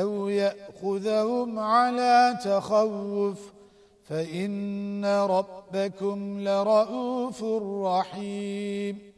أو يأخذهم على تخوف فإن ربكم لرؤوف رحيم